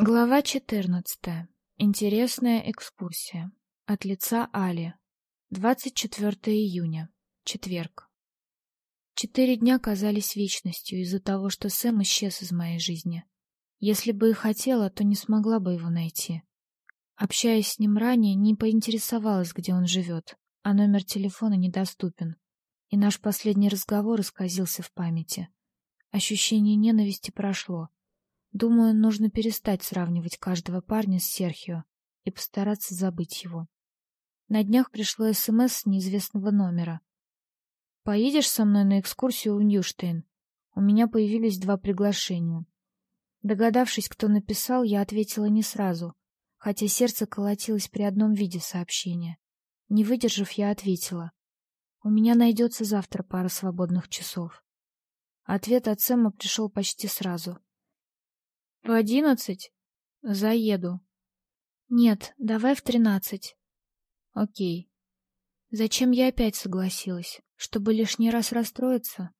Глава 14. Интересная экскурсия. От лица Али. 24 июня. Четверг. Четыре дня казались вечностью из-за того, что Сэм исчез из моей жизни. Если бы и хотела, то не смогла бы его найти. Общаясь с ним ранее, не поинтересовалась, где он живет, а номер телефона недоступен. И наш последний разговор исказился в памяти. Ощущение ненависти прошло. Думаю, нужно перестать сравнивать каждого парня с Серхио и постараться забыть его. На днях пришло СМС с неизвестного номера. «Поедешь со мной на экскурсию в Ньюштейн?» У меня появились два приглашения. Догадавшись, кто написал, я ответила не сразу, хотя сердце колотилось при одном виде сообщения. Не выдержав, я ответила. «У меня найдется завтра пара свободных часов». Ответ от Сэма пришел почти сразу. В одиннадцать? Заеду. Нет, давай в тринадцать. Окей. Зачем я опять согласилась? Чтобы лишний раз расстроиться?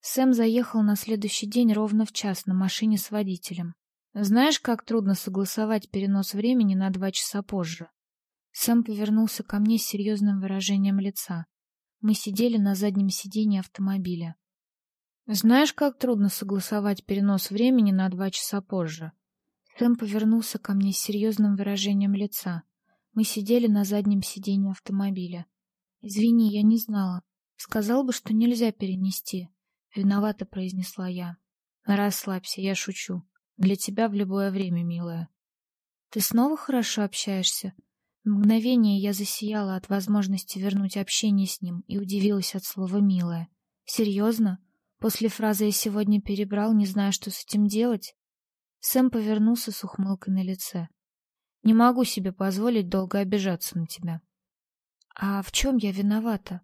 Сэм заехал на следующий день ровно в час на машине с водителем. Знаешь, как трудно согласовать перенос времени на два часа позже? Сэм повернулся ко мне с серьезным выражением лица. Мы сидели на заднем сиденье автомобиля. Знаешь, как трудно согласовать перенос времени на два часа позже? Сэм повернулся ко мне с серьезным выражением лица. Мы сидели на заднем сиденье автомобиля. Извини, я не знала. Сказал бы, что нельзя перенести. Виновато произнесла я. Расслабься, я шучу. Для тебя в любое время, милая. Ты снова хорошо общаешься? В мгновение я засияла от возможности вернуть общение с ним и удивилась от слова «милая». Серьезно? После фразы «я сегодня перебрал, не знаю, что с этим делать», Сэм повернулся с ухмылкой на лице. «Не могу себе позволить долго обижаться на тебя». «А в чем я виновата?»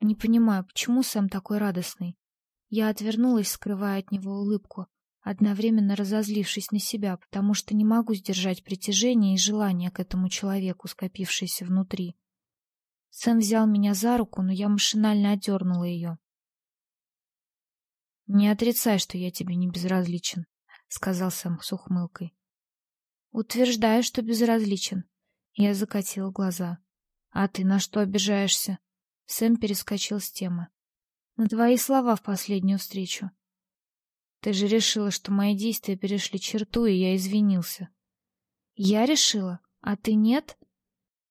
«Не понимаю, почему Сэм такой радостный?» Я отвернулась, скрывая от него улыбку, одновременно разозлившись на себя, потому что не могу сдержать притяжение и желание к этому человеку, скопившееся внутри. Сэм взял меня за руку, но я машинально отдернула ее. Не отрицай, что я тебе не безразличен, сказал Сэм с ухмылкой. Утверждаю, что безразличен. Я закатила глаза. А ты на что обижаешься? Сэм перескочил с темы. На твои слова в последнюю встречу. Ты же решила, что мои действия перешли черту, и я извинился. Я решила, а ты нет?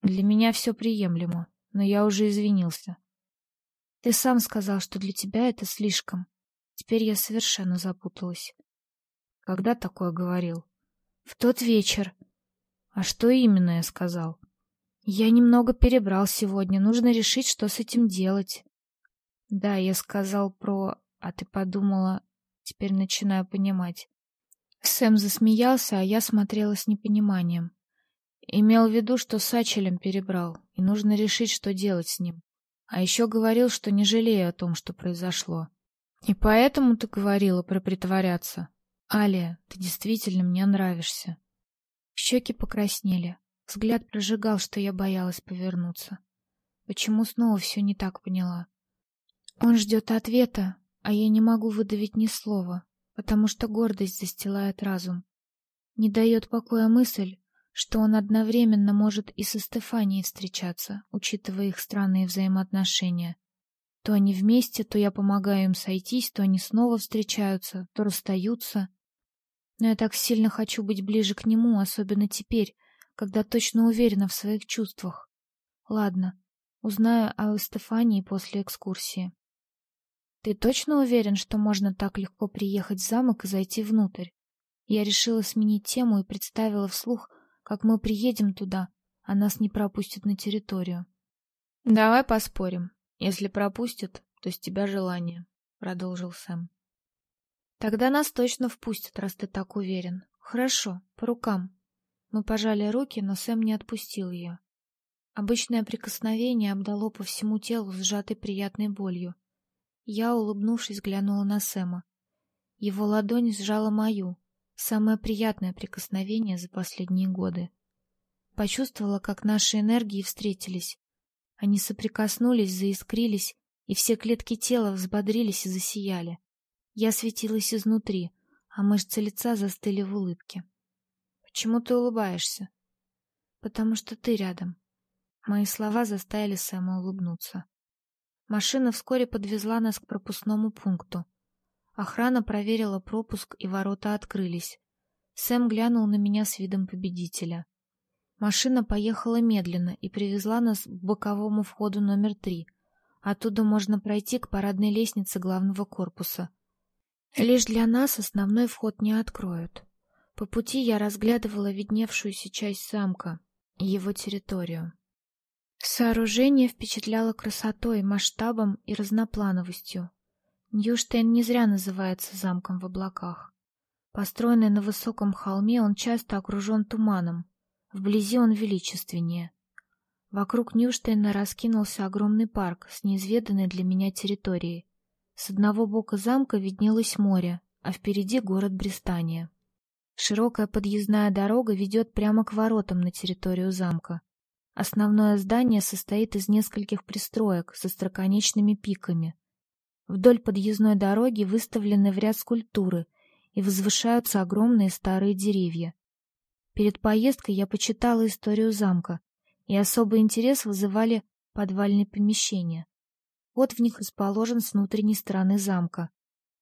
Для меня все приемлемо, но я уже извинился. Ты сам сказал, что для тебя это слишком. Теперь я совершенно запуталась. Когда такое говорил? В тот вечер. А что именно я сказал? Я немного перебрал сегодня, нужно решить, что с этим делать. Да, я сказал про... А ты подумала... Теперь начинаю понимать. Сэм засмеялся, а я смотрела с непониманием. Имел в виду, что с Ачелем перебрал, и нужно решить, что делать с ним. А еще говорил, что не жалею о том, что произошло. И поэтому ты говорила про притворяться. Алия, ты действительно мне нравишься. Щеки покраснели. Взгляд прожигал, что я боялась повернуться. Почему снова все не так поняла? Он ждет ответа, а я не могу выдавить ни слова, потому что гордость застилает разум. Не дает покоя мысль, что он одновременно может и со Стефанией встречаться, учитывая их странные взаимоотношения. То они вместе, то я помогаю им сойтись, то они снова встречаются, то расстаются. Но я так сильно хочу быть ближе к нему, особенно теперь, когда точно уверена в своих чувствах. Ладно, узнаю о Стефании после экскурсии. Ты точно уверен, что можно так легко приехать в замок и зайти внутрь? Я решила сменить тему и представила вслух, как мы приедем туда, а нас не пропустят на территорию. Давай поспорим. Если пропустят, то с тебя желание, продолжил Сэм. Тогда нас точно впустят, раз ты так уверен. Хорошо, по рукам. Мы пожали руки, но Сэм не отпустил ее. Обычное прикосновение обдало по всему телу сжатой приятной болью. Я, улыбнувшись, глянула на Сэма. Его ладонь сжала мою, самое приятное прикосновение за последние годы. Почувствовала, как наши энергии встретились, они соприкоснулись, заискрились, и все клетки тела взбодрились и засияли. Я светилась изнутри, а мышцы лица застыли в улыбке. Почему ты улыбаешься? Потому что ты рядом. Мои слова заставили Сэма улыбнуться. Машина вскоре подвезла нас к пропускному пункту. Охрана проверила пропуск, и ворота открылись. Сэм глянул на меня с видом победителя. Машина поехала медленно и привезла нас к боковому входу номер три. Оттуда можно пройти к парадной лестнице главного корпуса. Лишь для нас основной вход не откроют. По пути я разглядывала видневшуюся часть замка и его территорию. Сооружение впечатляло красотой, масштабом и разноплановостью. Ньюштейн не зря называется замком в облаках. Построенный на высоком холме, он часто окружен туманом. Вблизи он величественнее. Вокруг Ньюштейна раскинулся огромный парк с неизведанной для меня территорией. С одного бока замка виднелось море, а впереди город Бристания. Широкая подъездная дорога ведет прямо к воротам на территорию замка. Основное здание состоит из нескольких пристроек со остроконечными пиками. Вдоль подъездной дороги выставлены в ряд скульптуры и возвышаются огромные старые деревья. Перед поездкой я почитала историю замка, и особый интерес вызывали подвальные помещения. Вот в них расположен с внутренней стороны замка.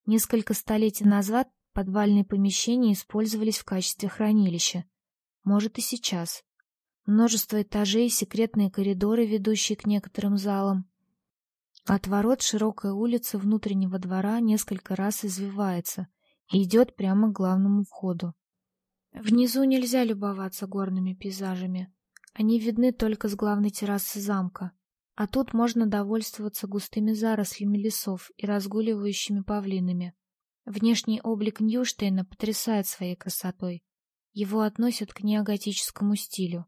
Несколько столетий назад Подвальные помещения использовались в качестве хранилища. Может и сейчас. Множество этажей, секретные коридоры, ведущие к некоторым залам. От ворот широкая улица внутреннего двора несколько раз извивается и идет прямо к главному входу. Внизу нельзя любоваться горными пейзажами. Они видны только с главной террасы замка. А тут можно довольствоваться густыми зарослями лесов и разгуливающими павлинами. Внешний облик Ньюштейна потрясает своей красотой. Его относят к неоготическому стилю.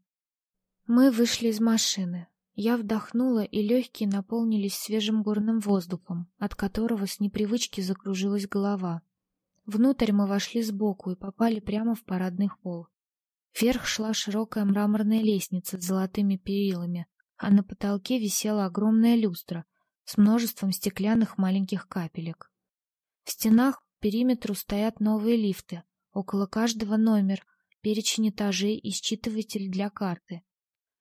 Мы вышли из машины. Я вдохнула, и легкие наполнились свежим горным воздухом, от которого с непривычки закружилась голова. Внутрь мы вошли сбоку и попали прямо в парадный холл. Вверх шла широкая мраморная лестница с золотыми перилами, а на потолке висела огромная люстра с множеством стеклянных маленьких капелек. В стенах периметру стоят новые лифты. Около каждого номер, перечень этажей и считыватель для карты.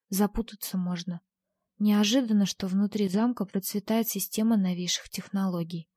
Запутаться можно. Неожиданно, что внутри замка процветает система новейших технологий.